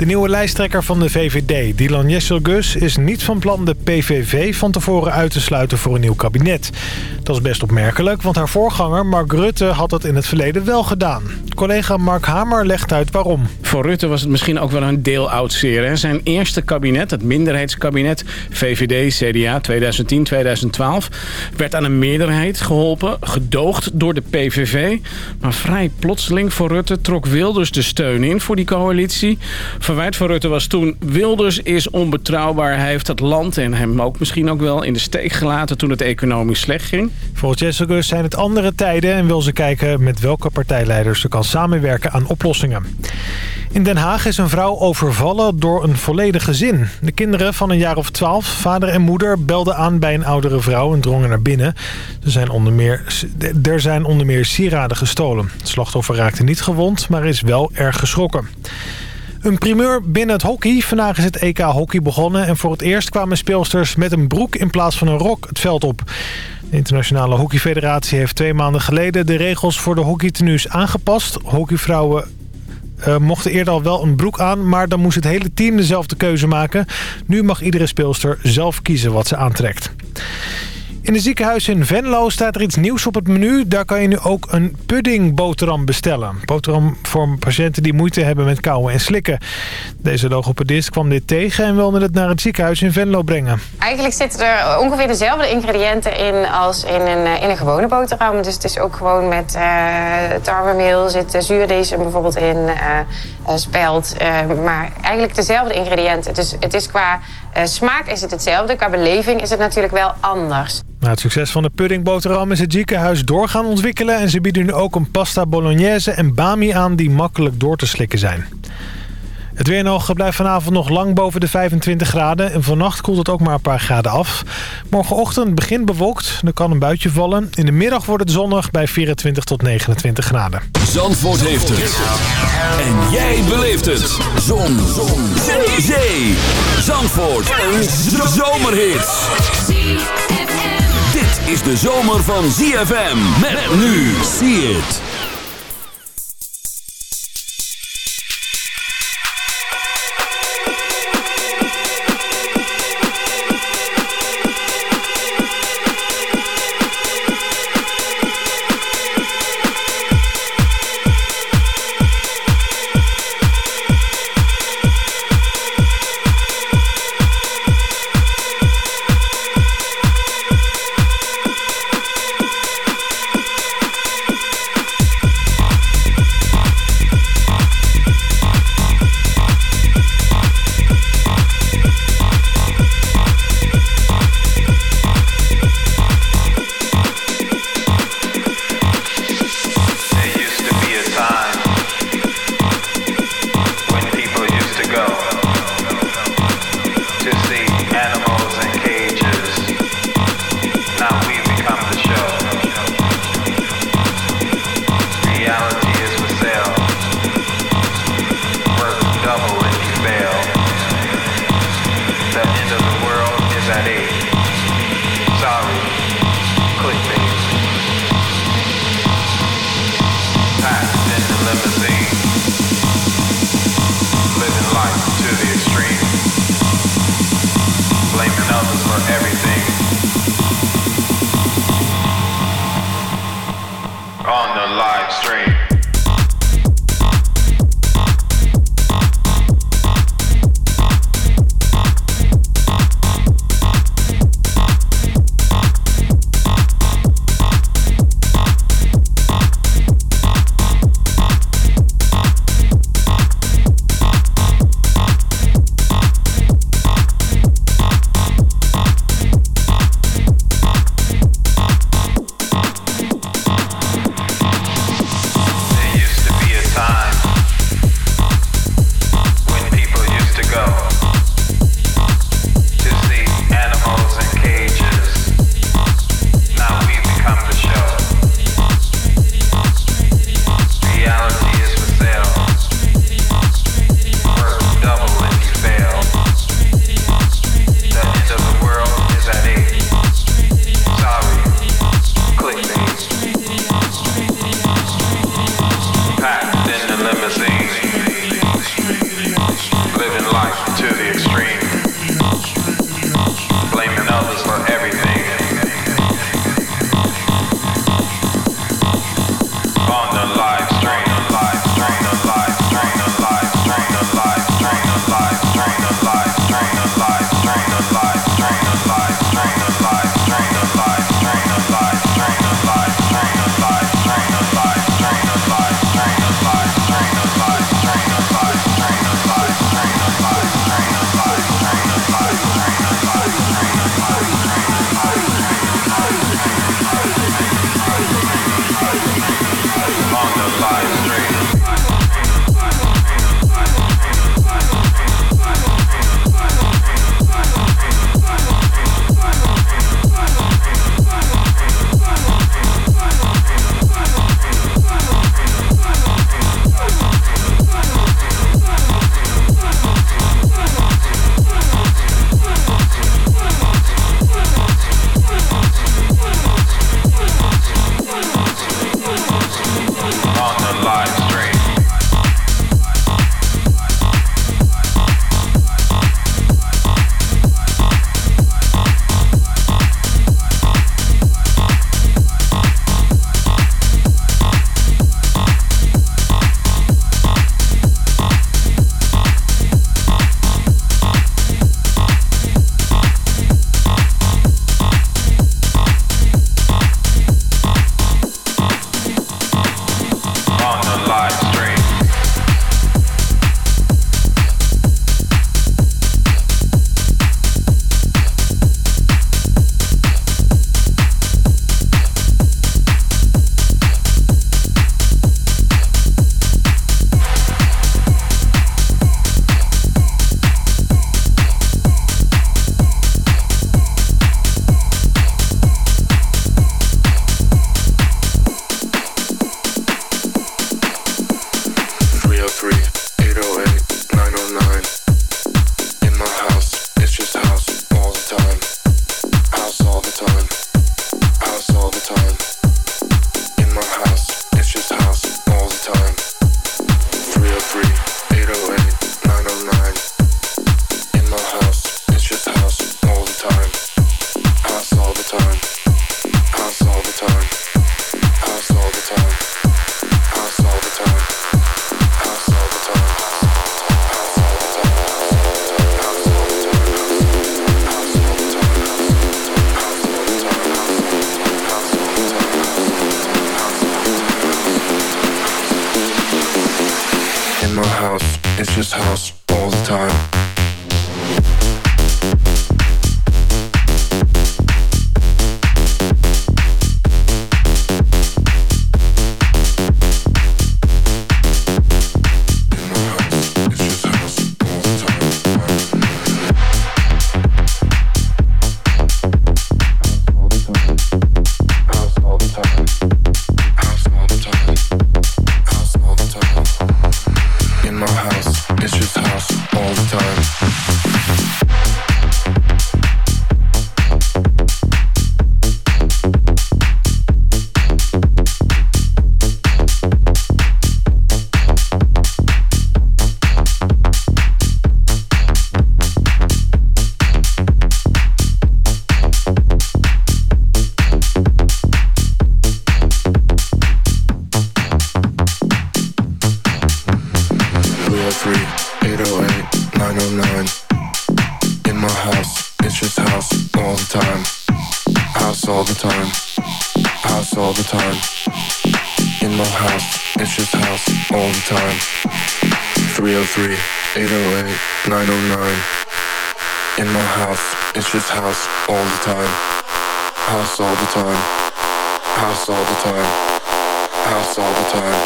De nieuwe lijsttrekker van de VVD, Dylan Jesselgus, is niet van plan de PVV van tevoren uit te sluiten voor een nieuw kabinet. Dat is best opmerkelijk, want haar voorganger Mark Rutte had dat in het verleden wel gedaan. Collega Mark Hamer legt uit waarom. Voor Rutte was het misschien ook wel een deel oud. Zijn eerste kabinet, het minderheidskabinet VVD, CDA 2010-2012... werd aan een meerderheid geholpen, gedoogd door de PVV. Maar vrij plotseling voor Rutte trok Wilders de steun in voor die coalitie verwijt van Rutte was toen... Wilders is onbetrouwbaar. Hij heeft het land en hem ook misschien ook wel in de steek gelaten... toen het economisch slecht ging. Volgens Jessicus zijn het andere tijden... en wil ze kijken met welke partijleiders ze kan samenwerken aan oplossingen. In Den Haag is een vrouw overvallen door een volledig gezin. De kinderen van een jaar of twaalf, vader en moeder, belden aan bij een oudere vrouw en drongen naar binnen. Er zijn onder meer, er zijn onder meer sieraden gestolen. Het slachtoffer raakte niet gewond, maar is wel erg geschrokken. Een primeur binnen het hockey. Vandaag is het EK hockey begonnen. En voor het eerst kwamen speelsters met een broek in plaats van een rok het veld op. De Internationale Hockeyfederatie heeft twee maanden geleden de regels voor de hockeytenues aangepast. Hockeyvrouwen uh, mochten eerder al wel een broek aan, maar dan moest het hele team dezelfde keuze maken. Nu mag iedere speelster zelf kiezen wat ze aantrekt. In het ziekenhuis in Venlo staat er iets nieuws op het menu. Daar kan je nu ook een puddingboterham bestellen. Boterham voor patiënten die moeite hebben met kauwen en slikken. Deze logopedist kwam dit tegen en wilde het naar het ziekenhuis in Venlo brengen. Eigenlijk zitten er ongeveer dezelfde ingrediënten in als in een, eh, in een gewone boterham. Dus het is ook gewoon met uh, tarwemeel, zit zuurdesem bijvoorbeeld in, uh, spelt. maar eigenlijk dezelfde ingrediënten. Dus het is qua smaak is het hetzelfde. Qua beleving is het natuurlijk wel anders. Na het succes van de puddingboterham is het ziekenhuis door gaan ontwikkelen... en ze bieden nu ook een pasta bolognese en bami aan die makkelijk door te slikken zijn. Het weer nog blijft vanavond nog lang boven de 25 graden. En vannacht koelt het ook maar een paar graden af. Morgenochtend begint bewolkt. Er kan een buitje vallen. In de middag wordt het zonnig bij 24 tot 29 graden. Zandvoort heeft het. En jij beleeft het. Zon. Zon. Zee. Zee. Zandvoort. Een zomerhit is de zomer van ZFM. Met nu. See it. my house. It's just house all the time. House all the time. House all the time. House all the time.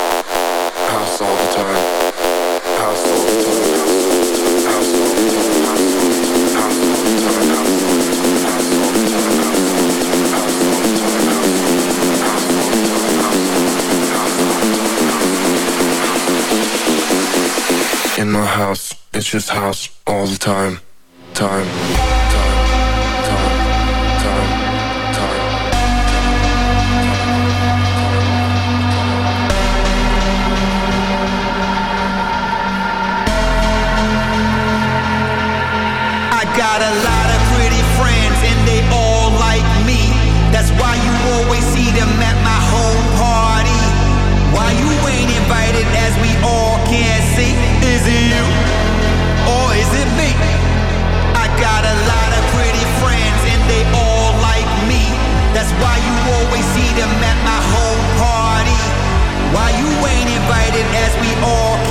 House all the time. House all the time. House all the time. House all the time. House all the time. House all the time. House all the time. House all the time. House all the time. In my house, it's just house all the time. I got a lot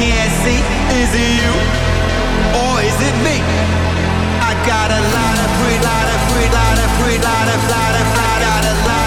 all can see? Is it you or is it me? I got a lot of pretty, lot of pretty, lot of pretty, lot of, lot of, got a lot of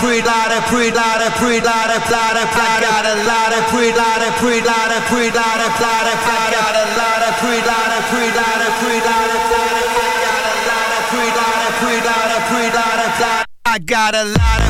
a lot free, lot free, lot of lot I got a lot of free, lot free, lot free, lot of, lot got a lot of free, lot free, lot free, lot of, got a lot of free, lot free, lot free, lot of, I got a lot of